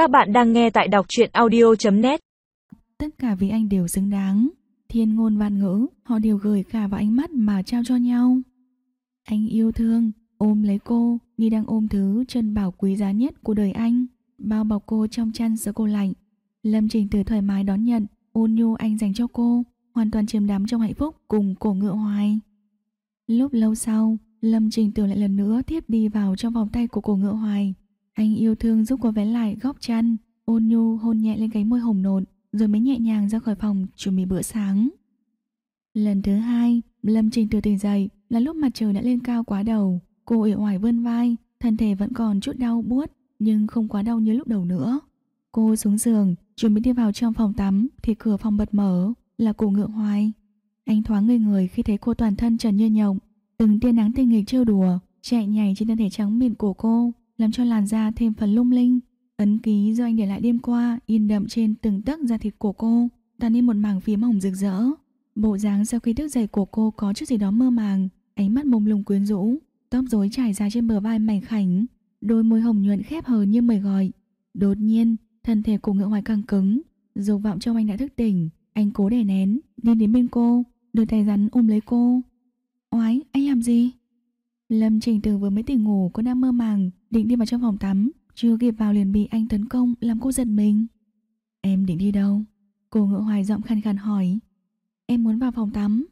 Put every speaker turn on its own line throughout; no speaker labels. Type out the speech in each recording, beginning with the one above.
Các bạn đang nghe tại đọc truyện audio.net
Tất cả vì anh đều xứng đáng. Thiên ngôn văn ngữ, họ đều gửi cả vào ánh mắt mà trao cho nhau. Anh yêu thương, ôm lấy cô như đang ôm thứ chân bảo quý giá nhất của đời anh, bao bọc cô trong chăn sữa cô lạnh. Lâm Trình Từ thoải mái đón nhận, ôn nhu anh dành cho cô, hoàn toàn chiếm đắm trong hạnh phúc cùng cổ ngựa hoài. Lúc lâu sau, Lâm Trình Từ lại lần nữa tiếp đi vào trong vòng tay của cổ ngựa hoài. Anh yêu thương giúp cô vén lại góc chăn, ôn nhu hôn nhẹ lên cánh môi hồng nộn, rồi mới nhẹ nhàng ra khỏi phòng chuẩn bị bữa sáng. Lần thứ hai, Lâm Trình Từ tỉnh dậy là lúc mặt trời đã lên cao quá đầu. Cô uể oải vươn vai, thân thể vẫn còn chút đau buốt nhưng không quá đau như lúc đầu nữa. Cô xuống giường, chuẩn bị đi vào trong phòng tắm thì cửa phòng bật mở, là cô ngựa hoài. Anh thoáng ngây người khi thấy cô toàn thân trần như nhộng, từng tia nắng tinh nghịch trêu đùa, chạy nhảy trên thân thể trắng mịn của cô, làm cho làn da thêm phần lung linh. Ấn ký do anh để lại đêm qua in đậm trên từng tấc da thịt của cô, tạo nên một mảng phím mỏng rực rỡ. Bộ dáng sau khi thức dậy của cô có chút gì đó mơ màng, ánh mắt mông lung quyến rũ, tóc rối trải ra trên bờ vai mảnh khảnh, đôi môi hồng nhuận khép hờ như mời gọi. Đột nhiên, thân thể của ngựa hoài căng cứng, dục vọng trong anh đã thức tỉnh, anh cố đè nén, đi đến bên cô, đôi tay rắn ôm lấy cô. Oái, anh làm gì? Lâm Trình Từ vừa mới tỉnh ngủ cô đang mơ màng, định đi vào trong phòng tắm, chưa kịp vào liền bị anh tấn công làm cô giật mình. Em định đi đâu? Cô ngựa hoài giọng khàn khàn hỏi. Em muốn vào phòng tắm.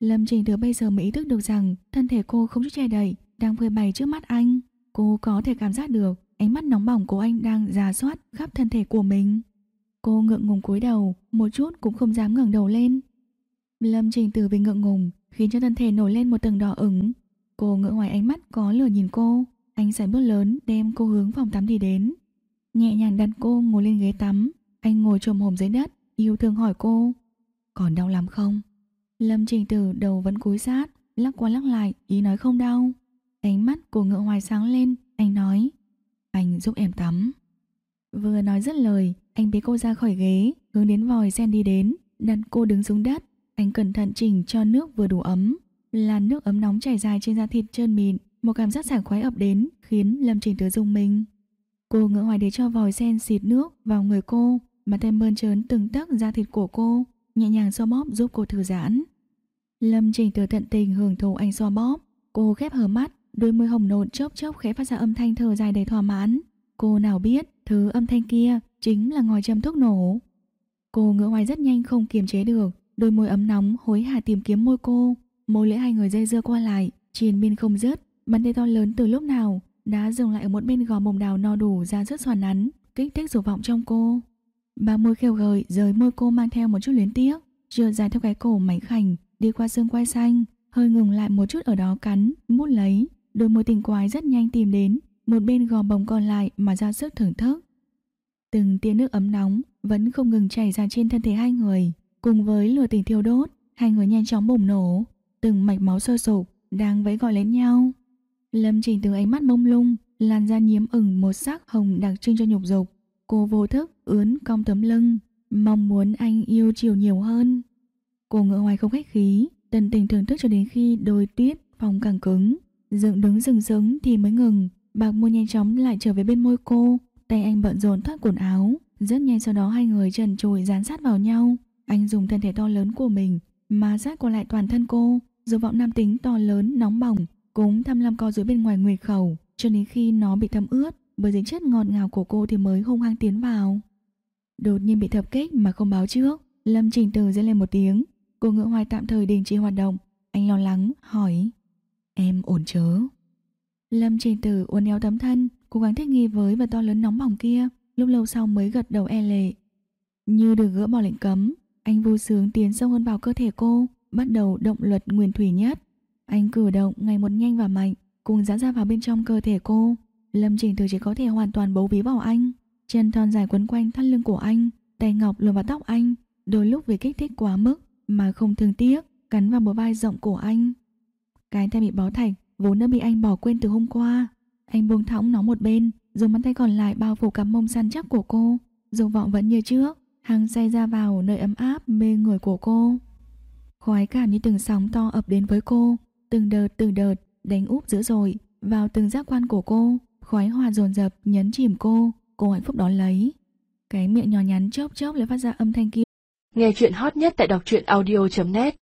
Lâm Trình Từ bây giờ mới ý thức được rằng thân thể cô không chút che đậy, đang phơi bày trước mắt anh. Cô có thể cảm giác được ánh mắt nóng bỏng của anh đang giả soát khắp thân thể của mình. Cô ngượng ngùng cúi đầu, một chút cũng không dám ngẩng đầu lên. Lâm Trình Từ vì ngượng ngùng khiến cho thân thể nổi lên một tầng đỏ ửng. Cô ngỡ ngoài ánh mắt có lửa nhìn cô, anh sải bước lớn đem cô hướng phòng tắm đi đến. Nhẹ nhàng đặt cô ngồi lên ghế tắm, anh ngồi trồm hồm dưới đất, yêu thương hỏi cô. Còn đau lắm không? Lâm Trình Tử đầu vẫn cúi sát, lắc qua lắc lại, ý nói không đau. Ánh mắt của ngựa hoài sáng lên, anh nói. Anh giúp em tắm. Vừa nói dứt lời, anh bế cô ra khỏi ghế, hướng đến vòi sen đi đến, đặt cô đứng xuống đất. Anh cẩn thận chỉnh cho nước vừa đủ ấm, là nước ấm nóng chảy dài trên da thịt trơn mịn, một cảm giác sảng khoái ập đến khiến Lâm Trình Tứ rung mình. Cô ngỡ hoài để cho vòi sen xịt nước vào người cô, mà tay mơn trớn từng tấc da thịt của cô, nhẹ nhàng xoa bóp giúp cô thư giãn. Lâm Trình Tứ tận tình hưởng thụ anh xoa bóp, cô khép hờ mắt, đôi môi hồng nộn chốc chốc khẽ phát ra âm thanh thở dài đầy thỏa mãn. Cô nào biết thứ âm thanh kia chính là ngòi châm thuốc nổ. Cô ngỡ hoài rất nhanh không kiềm chế được, đôi môi ấm nóng hối hả tìm kiếm môi cô, Mối lưỡi hai người dây dưa qua lại, triền miên không dứt, bàn tay to lớn từ lúc nào đã dừng lại ở một bên gò mồm đào no đủ ra rất xoàn nắn, kích thích dục vọng trong cô. Ba môi khêu gợi rời môi cô mang theo một chút luyến tiếc, trượt dài theo cái cổ mảnh khảnh, đi qua xương quai xanh, hơi ngừng lại một chút ở đó cắn, mút lấy, đôi môi tình quái rất nhanh tìm đến, một bên gò bồng còn lại mà ra sức thưởng thức. Từng tia nước ấm nóng vẫn không ngừng chảy ra trên thân thể hai người, cùng với lửa tình thiêu đốt, hai người nhanh chóng bùng nổ, từng mạch máu sôi sục đang vẫy gọi lên nhau. Lâm Trình từ ánh mắt mông lung, làn da nhiễm ửng một sắc hồng đặc trưng cho nhục dục. Cô vô thức ướn cong tấm lưng, mong muốn anh yêu chiều nhiều hơn. Cô ngỡ hoài không khách khí, tần tình thưởng thức cho đến khi đôi tuyết phòng càng cứng. Dựng đứng rừng rứng thì mới ngừng, bạc môi nhanh chóng lại trở về bên môi cô, tay anh bận rộn thoát quần áo. Rất nhanh sau đó hai người trần trụi dán sát vào nhau. Anh dùng thân thể to lớn của mình mà sát qua lại toàn thân cô, dục vọng nam tính to lớn nóng bỏng cũng tham lam co dưới bên ngoài nguyệt khẩu cho đến khi nó bị thấm ướt bởi dính chất ngọt ngào của cô thì mới hung hăng tiến vào. Đột nhiên bị thập kích mà không báo trước, Lâm Trình Từ dây lên một tiếng, cô ngựa hoài tạm thời đình chỉ hoạt động, anh lo lắng hỏi: "Em ổn chớ?" Lâm Trình từ uốn éo tấm thân, cố gắng thích nghi với và to lớn nóng bỏng kia, lúc lâu sau mới gật đầu e lệ. Như được gỡ bỏ lệnh cấm, anh vui sướng tiến sâu hơn vào cơ thể cô, bắt đầu động luật nguyên thủy nhất. Anh cử động ngày một nhanh và mạnh, cùng dán ra vào bên trong cơ thể cô. Lâm Trình Từ chỉ có thể hoàn toàn bấu víu vào anh. Chân thon dài quấn quanh thắt lưng của anh, tay ngọc luồn vào tóc anh, đôi lúc vì kích thích quá mức mà không thương tiếc, cắn vào bờ vai rộng của anh. Cái tay bị bó thạch vốn đã bị anh bỏ quên từ hôm qua. Anh buông thõng nó một bên, dùng bàn tay còn lại bao phủ cặp mông săn chắc của cô. Dục vọng vẫn như trước, hăng say ra vào nơi ấm áp mê người của cô. Khoái cảm như từng sóng to ập đến với cô, từng đợt từng đợt đánh úp dữ dội vào từng giác quan của cô, khoái hòa dồn dập nhấn chìm cô, cô hạnh phúc đón lấy. Cái miệng nhỏ nhắn chớp chớp lại phát ra âm thanh kia.
Nghe chuyện hot nhất tại đọc truyện audio.net